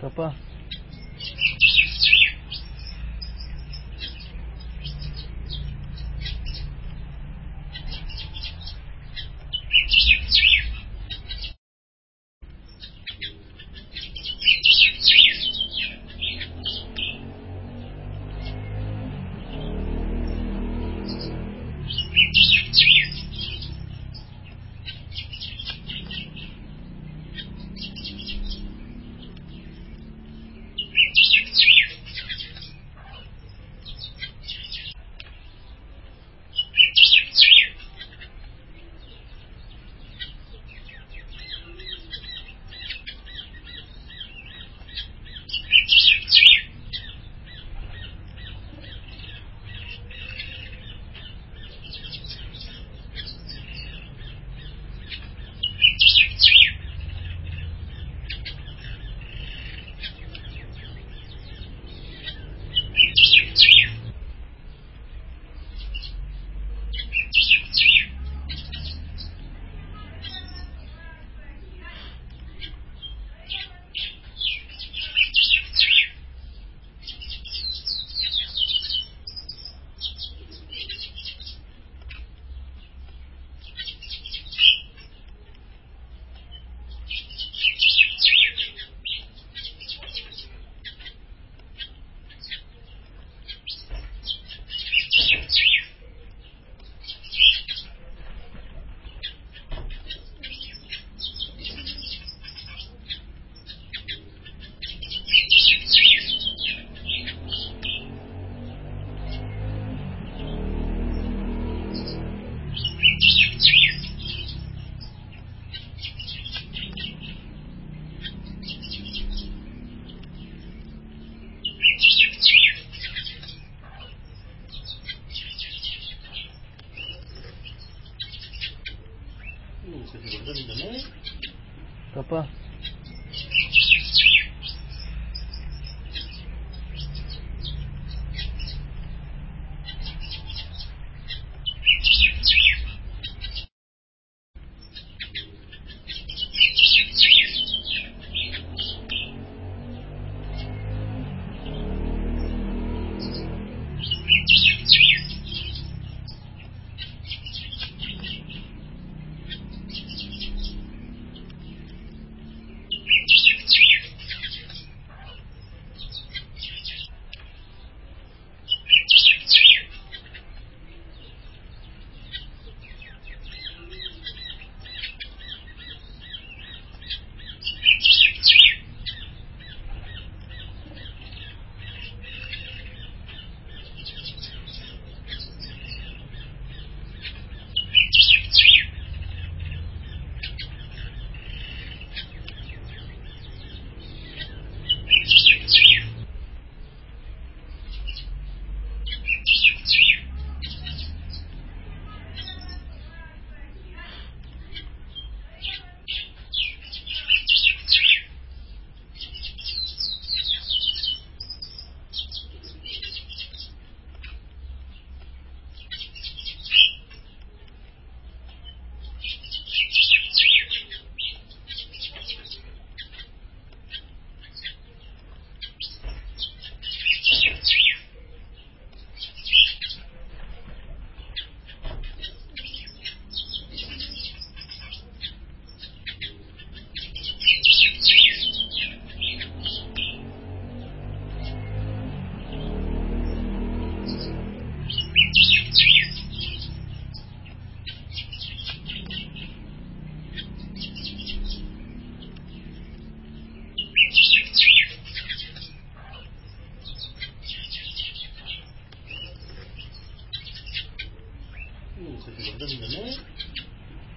Papa.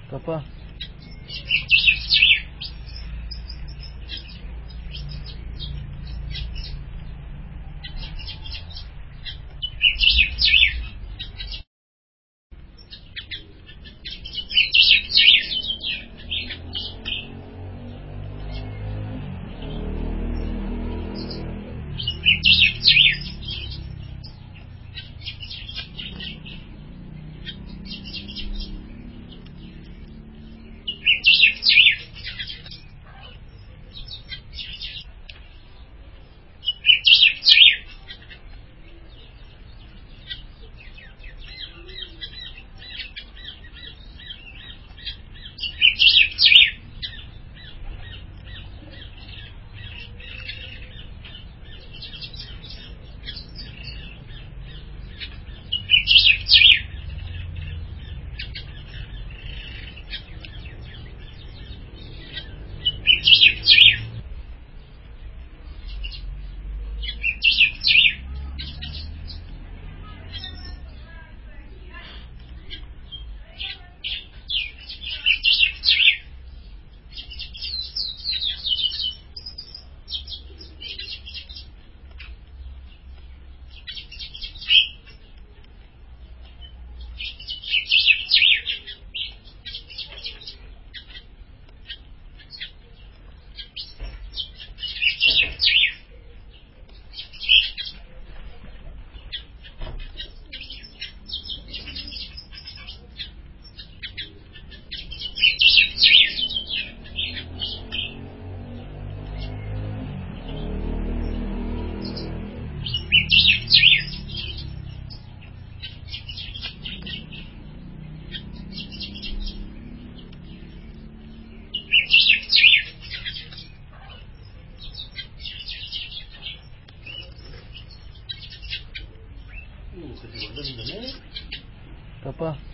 그 Rapaz.